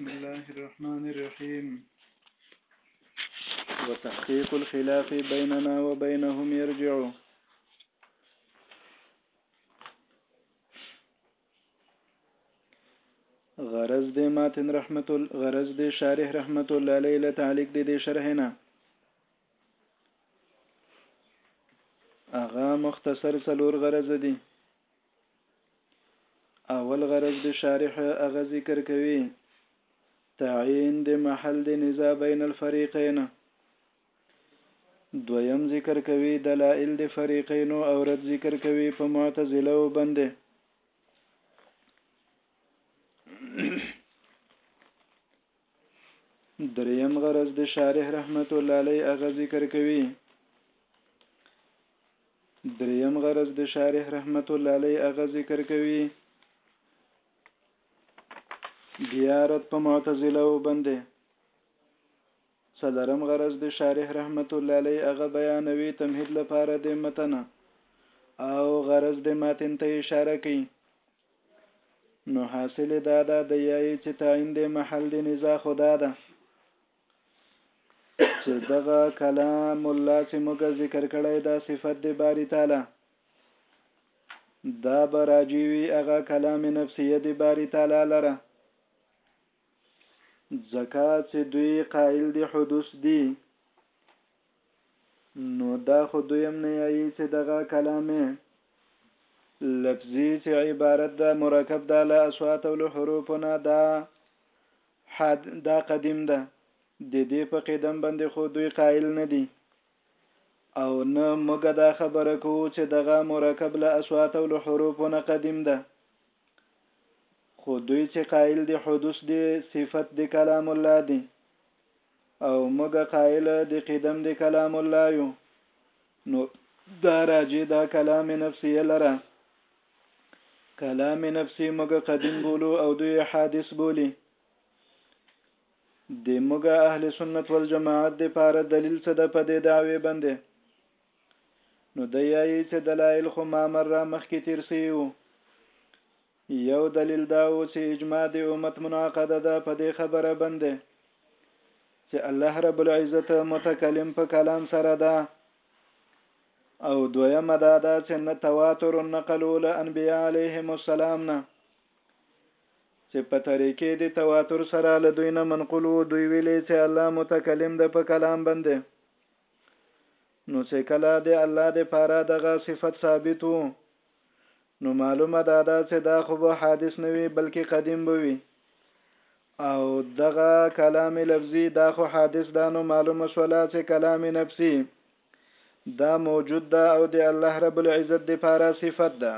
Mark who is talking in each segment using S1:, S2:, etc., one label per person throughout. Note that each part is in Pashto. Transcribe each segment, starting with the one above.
S1: بسم الله الرحمن الرحيم
S2: وتحقيق الخلاف بيننا وبينهم يرجع غرض د ماتن رحمت غرض د شارح رحمت الله علیه له تعلق د دې شرح نه اغه مختصر څلور غرض دي اول غرض د شارح هغه ذکر کوي تعین د محل د نزاع بین الفریقین دویم ذکر کوي دلائل د فریقین او رد ذکر کوي په معتزله او بنده دریم غرض د شارح رحمت الله علیه هغه ذکر کوي دریم غرض د شارح رحمت الله علیه هغه ذکر کوي بیا رد په معتزله وبنده څلرم غرض د شارح رحمت الله علیه هغه بیانوي تمهید لپاره د متن او غرض د متن ته اشاره کوي نو حاصل دا دا د یای چې تعین د محل د نزاع خدا ده چې دغه کلام الله چې موږ ذکر کړی دا صفت د باری تعالی دا براجی وی هغه کلام نفسیه د باری تعالی لره زکات چې دوی قائل دي حدوث دي نو دا خو دویم نه یایی چه دغه کلامې لفظی چه عبارت ده مرکب ده له اصوات او له حروفو نه دا حد دا قدیم ده ددې په قدم باندې خو دوی قائل نه دي او نه موږ دا خبره کوو چه دغه مرکب له اصوات او له حروفو نه قدیم ده خو دوی چې قائل دي حدوث دي صفت دي کلام الله دي او موږ قائل د قدم د کلام الله یو نو دا راجع دا کلام نفسی لره کلام نفسی موږ قدیم بولو او دوی حادث بولی د موږ اهل سنت والجماعت د پاره دلیل څه ده په دې دعوی باندې نو د یایي چې دلایل خو ما مر را مخکې تیر سیو یو دلیل دا و چې اجماع د امت منعقده ده په دې خبره باندې چې الله رب العزت متکلم په کلام سره ده او دویمه دا ده چې نه تواتر نقل له انبیاء علیهم السلام نه چې په طریقې د تواتر سره له دوی نه منقول وو دوی ویلې چې الله متکلم ده په کلام باندې نو چې کله د الله د پاره دغه صفت ثابت وو نو معلومه دا ده چې دا خو به حادث نه وي بلکې قدیم به وي او دغه کلام لفظي دا خو حادث ده نو معلومه شوله چې کلام نفسي دا موجود ده او د الله رب العزت د پاره صفت ده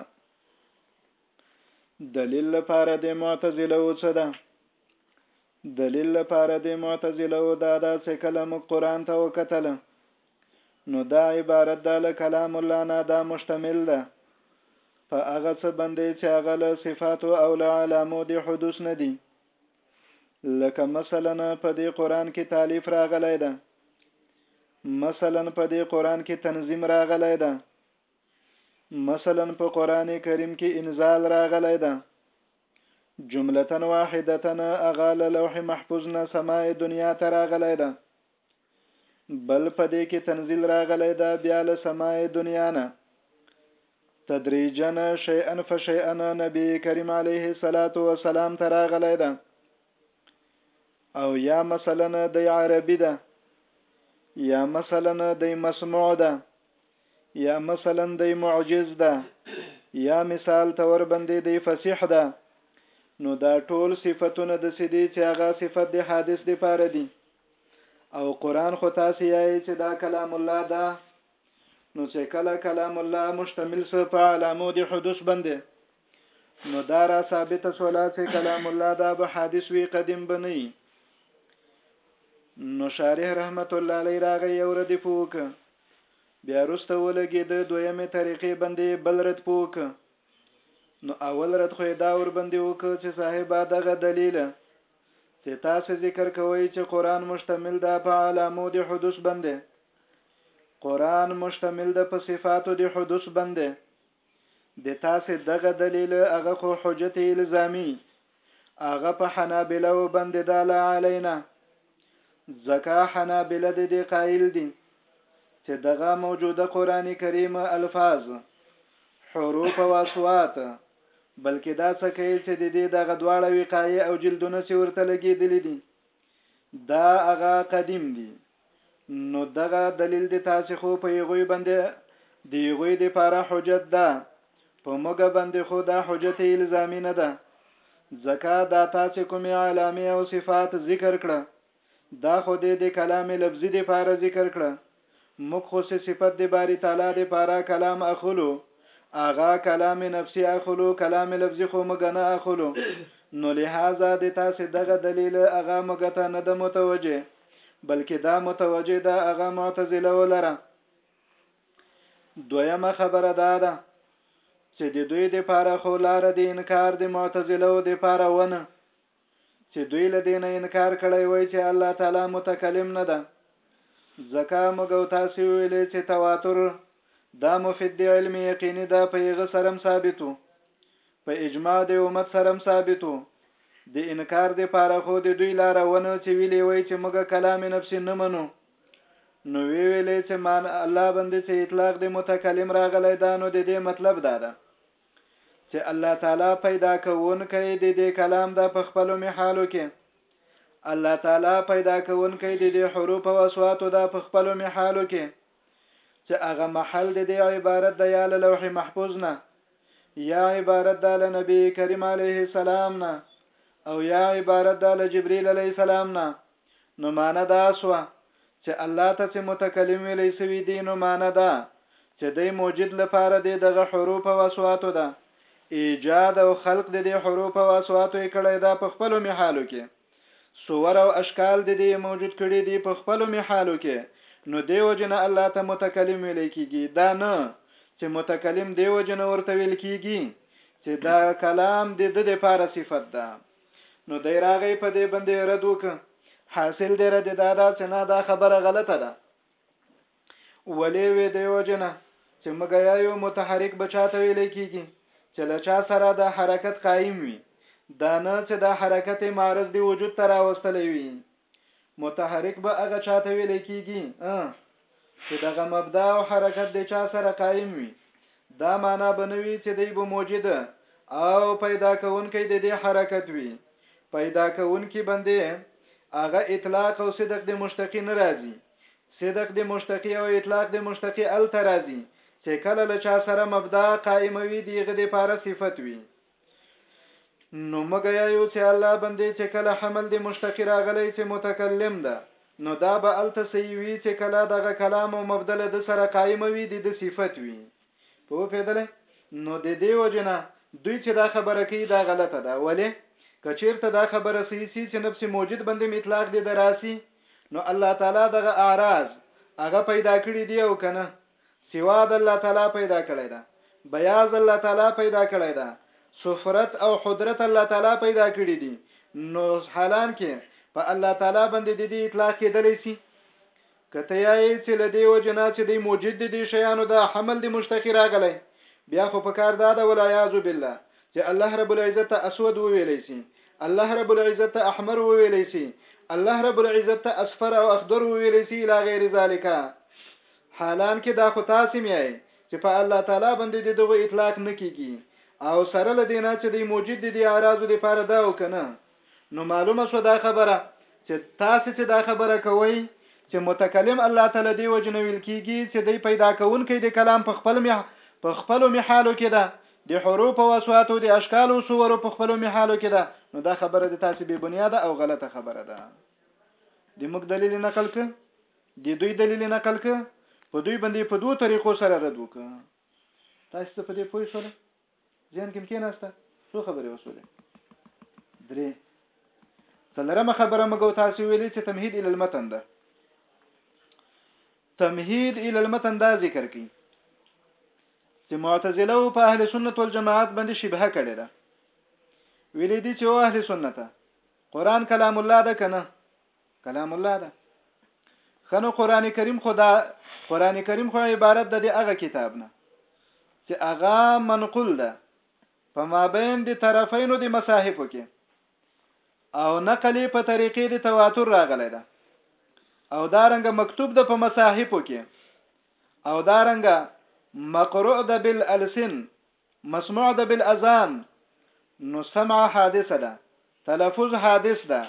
S2: دلیل لپاره د معتزله و څه ده دلیل لپاره دی معتزله او دا دا چې کله موږ قرآن ته وکتل نو دا عبارت دا له کلام الله نه دا مشتمل ده په هغه څه باندې چې هغه له صفاتو او له علامو د حدوث نه دي لکه مثلا په دې قران کې تالیف راغلی ده مثلا په دې قران کې تنظیم راغلی ده مثلا په قران کریم کې انزال راغلی ده جملة واحدة اغا له لوح محفوظ نه سماء دنیا ته راغلی ده بل په دې کې تنزیل راغلی ده بیا له سماء دنیا نه تدریجا شیئا فشیئا نبی کریم علیه الصلاۃ والسلام ته راغلی ده او یا مثلا د عربی ده یا مثلا د مسموع ده یا مثلا دی معجز ده یا مثال تور بندې دی فصیح ده نو دا ټول صفتونه د سیدی چې هغه صفت د حادث دی پاره دي او قران خو تاسو یې چې دا کلام الله ده نو چې کله کلام الله مشتمل سه په علامو د حدوث بندې نو دا را ثابت سولا چې کلام الله دا به حادث وی قدیم بنئ نو شارح رحمت الله علی راغی او رد پوک بیا رسته ولګي د دویمه طریقې باندې بل رد پوک نو اول رد خو دا ور باندې وک چې صاحب دغه دلیل چې تاسو ذکر کوئ چې قران مشتمل ده په علامو د حدوث باندې قران مشتمل ده په صفاتو د حدوث باندې د تاسې دغه دلیل هغه خو حجت الزامی هغه په حنابله و باندې دا لا علینا ځکه حنابله د دې قائل دي چې دغه موجوده قران کریم الفاظ حروف او اصوات بلکې دا څه کوي چې د دې دغه دواړه وقایع او جلدونه سي ورته لګېدلې دي دا هغه قدیم دي نو دغه دلیل د تاسو خو په یغوی باندې دی یغوی د پاره حجت ده په موګه باندې خو دا حجت الزامی نه ده ځکه دا تاسو کومه علامه او صفات ذکر کړه دا خو د د کلام لفظي د پاره ذکر کړه موږ خو سه صفت د باری تعالی د پاره کلام اخلو اغا کلام نفسي اخلو کلام لفظي خو موږ نه اخلو نو لہذا د تاسو دغه دلیل اغا موږ ته نه د متوجه بلکې دا متوجه ده هغه معتزله ولره دویمه خبره دا ده چې د دوی د پاره خو لار د انکار د معتزله او د پاره ونه چې دوی له دینه انکار کړی وای چې الله تعالی متکلم نه ده ځکه موږ او تاسو ویلې چې تواتر دا مفید دی علم یقیني دا په یغه سرم ثابتو په اجماع د امت سرم ثابت و. د انکار د پاره خو د دوی لاره ونه چې ویلې وای چې موږ کلام نفسي نه منو. نو وی ویلې چې مان الله باندې چې اطلاق د متکلم راغلی دا نو د دې مطلب دا ده چې الله تعالی پیدا کوونکی د دې کلام دا په خپل محالو کې الله تعالی پیدا کوونکی د دې حروف او اصوات دا په خپل محالو کې چې هغه محل د دې عبارت د یا له لوح محفوظ نه یا عبارت د له نبی کریم علیه السلام نه او یا عبارت د له جبرئیل علیه السلام نه نو معنا دا سو چې الله ته چې متکلم ویلې سوي دي نو معنا دا چې د موجد لپاره د دغه حروف او اصوات ده ایجاد او خلق د دې حروف او اصوات یې کړی دا په خپل محالو کې صور او اشکال دې دې موجود کړي دي په خپلو محالو کې نو دې وجې نه الله ته متکلم ویلې کېږي دا نه چې متکلم دې وجې نه ورته ویل کېږي چې دا کلام دې د دې پاره صفت ده نو دی راغی په دې باندې رد وک حاصل دې رد دا دا چې نه دا خبره غلطه ده ولې وې دی وجنه چې مګیا یو متحرک بچا ته ویل کیږي چې له چا سره د حرکت قائم وي دا نه چې د حرکت معرض دی وجود ته راوستلی وي متحرک به هغه چا ته ویل کیږي چې دغه مبدا او حرکت د چا سره قائم وي دا معنا بنوي چې دی به موجد او پیدا کوونکی د دې حرکت وي پیدا کوونکی بندې هغه اطلاق او صدق د مشتقی ناراضي صدق د مشتقي او اطلاق د مشتقي هلته راځي چې کله له چا سره مبدا قائموي د هغه لپاره صفت وي نو موږ یو چې الله باندې چې کله حمل د مشتقي راغلی چې متکلم ده نو دا به الته سیوی چې کله دغه کلام او مبدل د سره قائموي د صفت وي پوهېدلی نو د دې وجې نه دوی چې دا خبره کوي دا غلطه ده ولې که چیرته دا خبره صحیح سي چې نفس موجود باندې مطلق دې دراسي نو الله تعالی دغه اعراض هغه پیدا کړی دی او کنه سوا د الله تعالی پیدا کړی دا بیاض الله تعالی پیدا کړی دا سفرت او حضرت الله تعالی پیدا کړی دي نو حالان کې په الله تعالی باندې د دې اطلاق کېدلی سي که ته یایې چې له دې وجې نه چې دی موجد د دې شیانو ده حمل د مشتقی راغلی بیا خو په کار دا ده والعیاذ بالله چې الله رب العزت ته اسود وویلی سي الله رب العزت ته احمر وویلی سي الله رب العزت ته اصفر او اخضر وویلی سي الی غیر ذالک حالان کې دا خو تاسو میای چې په الله تعالی باندې د دغه اطلاق نکېږي او سره لدینا چې د موجود د اعراض لپاره دا او کنه نو معلومه شو دا خبره چې تاسو چې دا خبره کوئ چې متکلم الله تعالی دی وجنه ویل کیږي چې دی پیدا کوونکی د کلام په خپل مح په خپل محالو کې ده د حروف او اصوات او د اشکال او صور په خپل محالو کې ده نو دا خبره د تاسو به بنیاد او غلطه خبره ده د موږ دلیل نقل ک د دوی دلیل نقل ک په دوی باندې په دوه طریقو سره رد وک تاسو په دې پوه شئ ذهن کې کېناسته څو خبرې وسولې درې څلرمه خبره مګو تاسو ویلې چې تمهید ال المتن ده تمهید ال المتن دا ذکر کړي چې معتزله او په اهل سنت والجماعت باندې شبهه کړي ده ویلې دي چې اهل سنت قرآن کلام الله ده کنه کلام الله ده خنو قران کریم خدا قران کریم خو عبارت ده د هغه کتاب نه چې هغه منقول ده په مابین د طرفینو د مصاحفو کې او نقلی په طریقې د تواتر راغلی ده او دارنګ مکتوب ده په مصاحفو کې او دارنګ مقروء ده بالالسن مسموع ده بالاذان نو سمع حادثه ده تلفظ حادث ده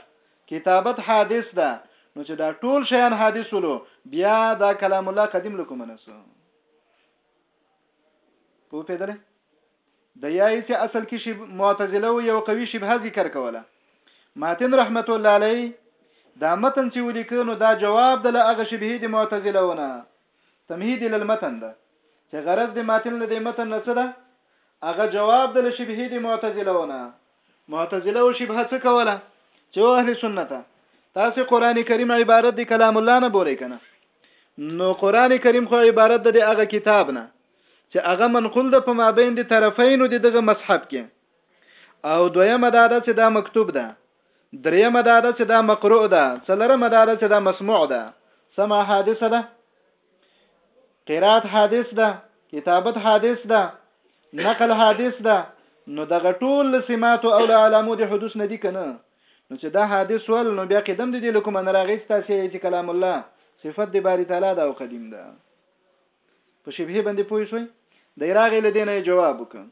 S2: کتابت حادث ده نو چې دا ټول شیان حادث ولو بیا دا کلام الله قدیم لکم نسو په پیدل د یای چې اصل کې شی معتزله یو قوي شبهه ذکر کوله ماتن رحمت الله علی دا متن چې ولیکو نو دا جواب د لغه شبهه د معتزله ونه تمهید الی المتن ده چې غرض د ماتن له دې متن نه څه ده هغه جواب د لشبهې د معتزله ونه معتزله او شبهه څه کوله چې او اهل سنت تاسو قران کریم عبارت دی کلام الله نه بولې کنه نو قران کریم خو عبارت دی هغه کتاب نه چې هغه منقول ده په مابین دي طرفین دي دغه مصحف کې او دویمه دا ده چې دا مکتوب ده دریمه دا ده چې دا مقروء ده څلرمه دا ده چې دا مسموع ده سمع حادثه ده قرات حادث ده کتابت حادث ده نقل حادث ده نو دغه ټول سمات او علامو د حدوث نه دي کنه نو چې دا حادث ول نو بیا قدم دي لکم ان راغی تاسو چې کلام الله صفت دی باری تعالی دا او قدیم ده په شبهه باندې پوه شوي د راغی لدینه جواب وکم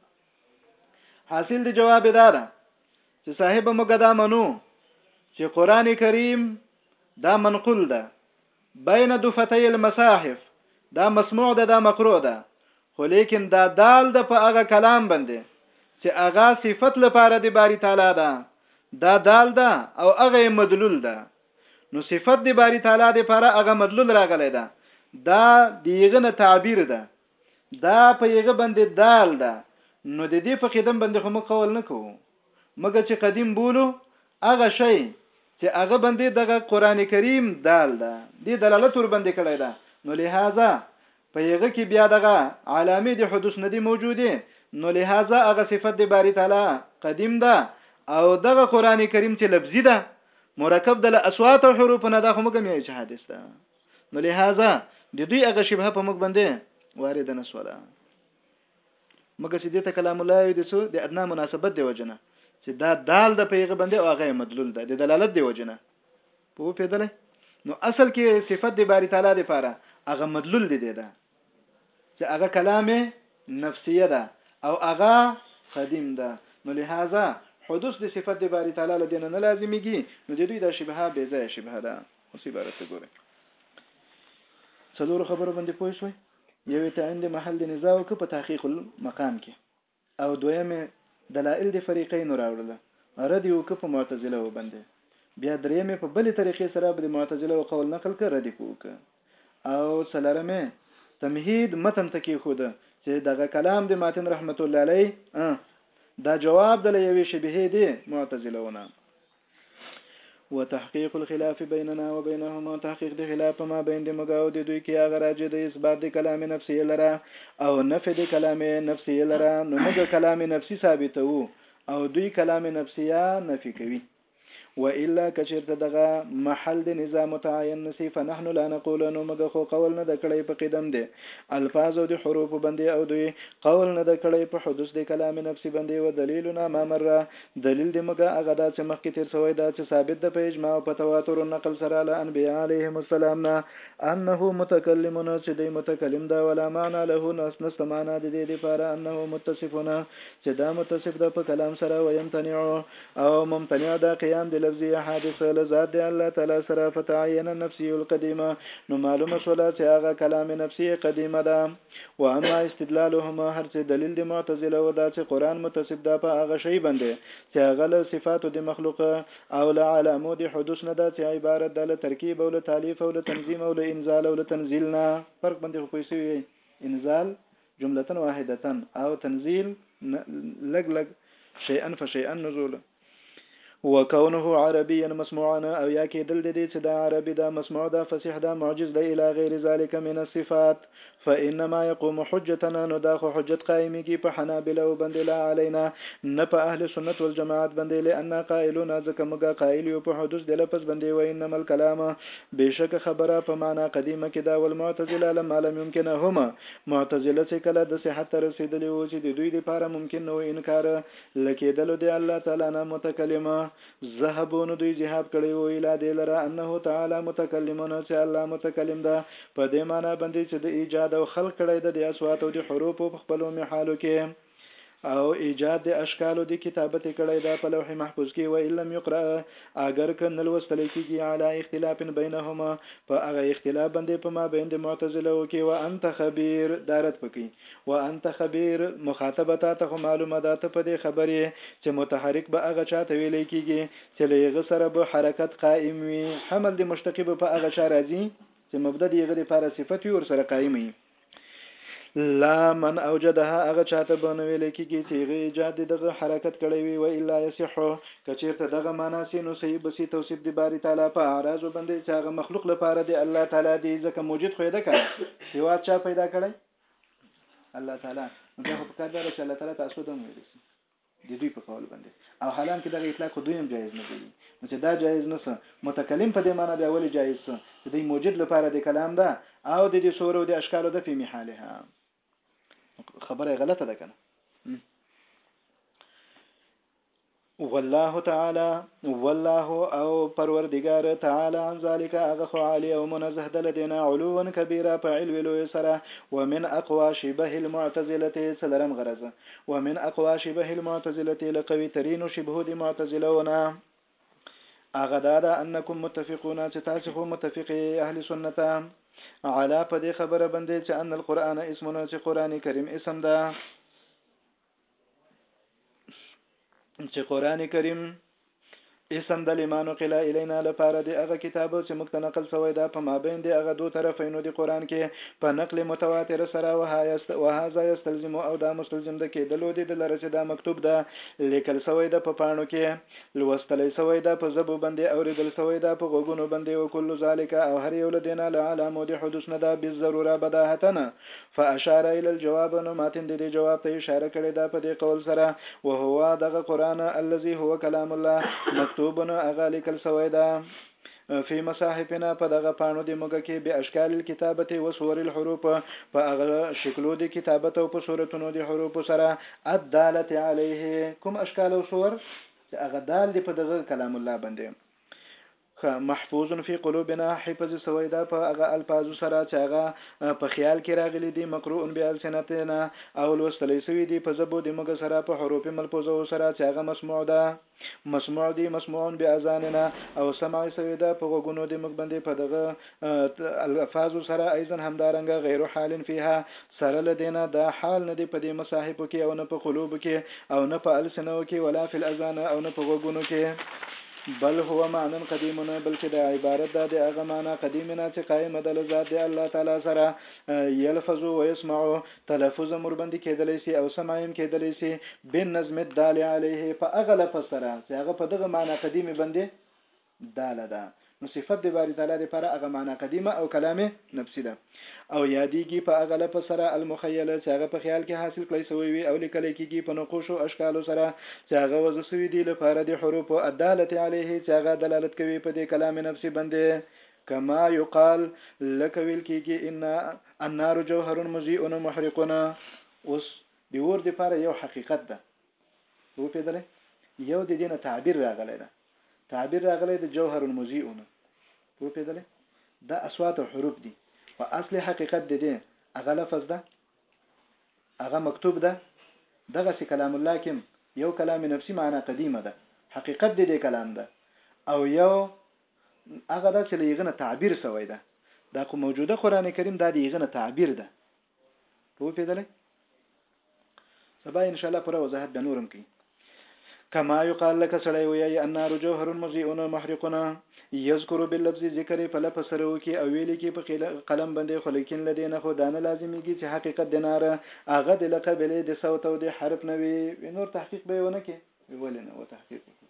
S2: حاصل دی جواب دا ده چې صاحب موږ دا منو چې قران کریم دا منقول ده بین دفتي المصاحف دا مسموع ده دا مقروء ده خو لیکن دا دال د په هغه کلام باندې چې هغه صفت لپاره د باری تعالی ده دا دال ده او هغه مدلول ده نو صفت د باری تعالی د لپاره هغه مدلول راغلی ده دا دیغه نه تعبیر ده دا په یغه باندې دال ده نو د دې په قدم باندې خو موږ قول نه کوو مګر چې قدیم بولو هغه شی چې هغه باندې دغه قران کریم دال ده د دلالت ور باندې کړی ده نو لہذا په یغه کې بیا دغه علامه د حدوث ندی موجوده نو لہذا هغه صفت د باری تعالی قدیم ده او دغه قران کریم چې لفظي ده مرکب د اصوات او حروف نه ده خو موږ یې چې حادث ده نو لهذا د دوی هغه شبهه په موږ باندې وارد نه سوله مګر چې دته کلام الله وي د څو د ادنا مناسبت دی وجنه چې دا دال د پیغه باندې او هغه مدلول ده د دلالت دی وجنه په پیدل نو اصل کې صفت د باری تعالی د پاره هغه مدلول دی ده چې هغه کلام نفسیه ده او هغه قدیم ده نو لهذا حدوث د صفت د باری تعالی لدین نه لازمیږي نو د دوی د شبهه بې ځای شبهه ده اوس عبارت ته ګورئ څلور خبرو باندې پوه شوي یوې تعین د محل د نزاع وکړه په تحقیق المقام کې او دویمه دلایل د فریقین راوړله رد یې وکړه په معتزله وبندې بیا درېمه په بلې طریقې سره به د معتزله او قول نقل کړه رد یې وکړه او څلورمه تمهید متن ته کې خود چې دغه کلام د ماتن رحمت الله علیه دا جواب د یوې شبهه دی معتزلهونه وتحقيق الخلاف بيننا وبينهم او تحقيق د خلاف په ما بين د موږ او د دوی کې هغه راجع د اثبات د کلام نفسي لره او نفي د کلام نفسي لره نو موږ کلام نفسي ثابتو او دوی کلام نفسيه نفي کوي و الا کچرته دغه محل د نظام متعین نسی فنحن لا نقول نو موږ خو قول نه د کړی په قدم دی الفاظ او د حروف باندې او دوی قول نه د کړی په حدوث د کلام نفسي باندې و دلیلنا ما مره دلیل دې مګه هغه دا چې مخکې تیر شوی ده چې ثابت ده په اجماع او په تواتر او نقل سره له انبیاء علیهم السلام نه انه متکلم چې دی متکلم ده ولا معنی له نس نسته معنا د دې لپاره انه متصف چې دا متصف ده په کلام سره ويمتنع او ممتنع ده قیام د لفظي حادث له ذات دی الله تعالی سره فتعین النفسي القدیمه نو معلومه شولا چې هغه کلام نفسي قدیمه ده و اما استدلالهما هر څه دلیل د معتزله و دا چې قرآن متصف ده په هغه شی باندې چې هغه له صفاتو د مخلوق او له علامو د حدوث نه ده چې عبارت ده له ترکیب او له تالیف او له تنظیم او له انزال او له تنزیل نه فرق باندې خو پوه شوي انزال جملتن واحدتن او تنزیل لګ لګ شیئن فشیئن نزوله و کونه عربيا مسموعا او يا کېدل د دې چې دا عربي ده، مسموع ده، فصيح ده، معجز دی الى غير ذلک من الصفات فانما يقوم حجتنا نو دا خو حجت قائمېږي په حنابلوو باندې لا علينا نه په اهل سنت والجماعت باندې لأننا قائلون ځکه موږ قائل يو په حدوث د لفظ باندې وانما الکلام بېشکه خبره په معنی قديمه کې ده والمعتزله لما لم يمکنهم معتزله چې کله د صحت ته رسېدلي وو چې د دوی دپاره ممکن نه وو انکار له کېدلو د الله تعالی نه متکلم ذهبو نو دوی جهاد کړی وو الی دې لره انه تعالی متکلم نو چې الله متکلم ده په دې معنا باندې چې د ایجاد او خلق کړی ده د اصوات او د حروفو په خپلو محالو کې او ایجاد د اشکالو د کتابت کړی ده په لوح محفوظ کې و ان لم یقرأ اگر که نه لوستل کېږي علی اختلاف بینهما په هغه اختلاف باندې په ما بین د معتزله کې و انت خبیر دارت پکې وانت خبیر، مخاطبه تاته خو معلومه ده، ته په دې خبر یې چې متحرک به هغه چاته ویلی کیږي چې له هغه سره به حرکت قائم وي، حمل د مشتقي به په هغه چا راځي چې مبدأ د هغه لپاره صفت وي ورسره قائم وي. لا من اوجدها هغه چاته به نه ویلی کیږي چې هغه ایجاد دغه حرکت کړی وي و الا یصح که چیرته دغه معنا سي نو صحیح بسی توصیف د باری تعالی په اعراض باندې چې هغه مخلوق لپاره د الله تعالی دی ځکه موجد خو یې ده کنه سوا چا پیدا کړی الله تعالی نو بیا خو په کار دار چې الله تعالی تاسو ته ویل شي د دوی په قول باندې او حالان کې دغه اطلاق خو دوی هم جایز نه بولي نو چې دا جایز نه سه متکلم په دې معنی بیا ولې جایز سه چې د موجود لپاره د کلام ده او د دې صور او د اشکالو ده په محالها خبره غلطه ده کنه والله تعالی والله او پروردګار تعالی عن ذلك هغه خو عالی او منزه د لدینا علوا کبیره په علو لوی سره ومن اقوا شبه المعتزله څلرم غرض ومن اقوا شبه المعتزله لقوی ترین شبه د معتزلونه هغه دا ده انکم متفقون چې تاسو خو متفق اهل سنت علا په دې خبره باندې چې ان القرآن اسمونه چې قران کریم اسم ده چې قران کریم اسم د لمانو قلا الینا لپاره د هغه کتاب چې موږ ته نقل شوی دا په مابین د هغه دوه طرفینو د قران کې په نقل متواتر سره وهایست وهذا یستلزم او دا مستلزم د کېدلو د لره چې دا مکتوب ده لیکل شوی ده په پاڼو کې لوستل شوی ده په زبو باندې اوریدل شوی ده په غوګونو باندې او کل ذالک او هر یو لدینا لعلامو د حدوث نه ده بالضروره بداهتنه فأشار الی الجواب نو ماتن د دې جواب ته اشاره کړې ده په دې قول سره، وهو دغه قرآن، الذی هو کلام الله، مکتوب هغه لیکل سوی ده فی مصاحفنا په دغه پاڼو د موږ کې بأشکال الکتابة وصور الحروف په هغه شکلو د کتابت او په صورتونو د حروفو سره الدالة علیه کوم اشکال او صور چې هغه دال دي په دغه کلام الله باندې خه محفوظ فی قلوبنا حفظ سوی ده په هغه الفاظو سره چه هغه په خیال کی راغلی دی مقروء بالسنتنا او لوستلی سوی دی په زبو د موږ سره په حروف ملفوظو سره چه هغه مسموع ده مسموع دی مسموع باذاننا او سمع سوی ده په غوږونو د موږ باندی په دغه الفاظ سره ايضا همدارنګ غیر حال فيها سره لدینا دا حال نه دی په دې مصاحب کې او نه په قلوب کې او نه په السنو کې ولا فی الاذان او نه په غوګونو کې بل هو معنا قدیم نه بلکې دا عبارت ده د هغه معنا قدیم نه چې قائم ده لذات دی الله تعالی سره یلفظ و یسمع تلفظ مربند کېدلی سي او سمایم کېدلی سي بن نظم الدال علیه په هغه لفظ سره چې هغه په دغه معنا قدیم باندې داله ده نو صفت د باری تعالی د پاره هغه معنی قدیمه او کلام نفسی ده او یادیږي په هغه لفظ سره المخیله چې هغه په خیال کې حاصل کړی سوی وي او لیکل کیږي په نقوش او اشکالو سره چې هغه وضع سوی دی لپاره د حروف الداله علیه چې هغه دلالت کوي په دې کلام نفسی باندې کما یقال لکه ویل کیږي ان النار جوهر مضیء محرق اوس د ور د پاره یو حقیقت ده وو پیدلې یو د دینه تعبیر راغلی ده تعبیر راغلی د جوهر المضیء نه پوه پیدلې دا اصوات او حروف دي او اصل حقیقت د دې هغه لفظ ده هغه مکتوب ده دغه سي کلام الله کم یو کلام نفسي معنا قدیمه ده حقیقت د دې کلام ده او یو هغه ده چې لېغنه تعبیر سوی ده دا خو موجوده قران کریم دا لېغنه تعبیر ده پوه پیدلې سبا ان شاء الله پر وضاحت به نورم کی کما یقال لك سړی وی النار جوهر مضيئون محرقنا یذکر باللفظ ذکر په لفظ سره وکي او ویل کی په قلم باندې خلکین لدی نه خو دانه لازمیږي چې حقیقت د نار هغه د لقبلې د صوت او د حرف نه وي نور تحقیق به ونه کې ولنه و تحقیق وکړي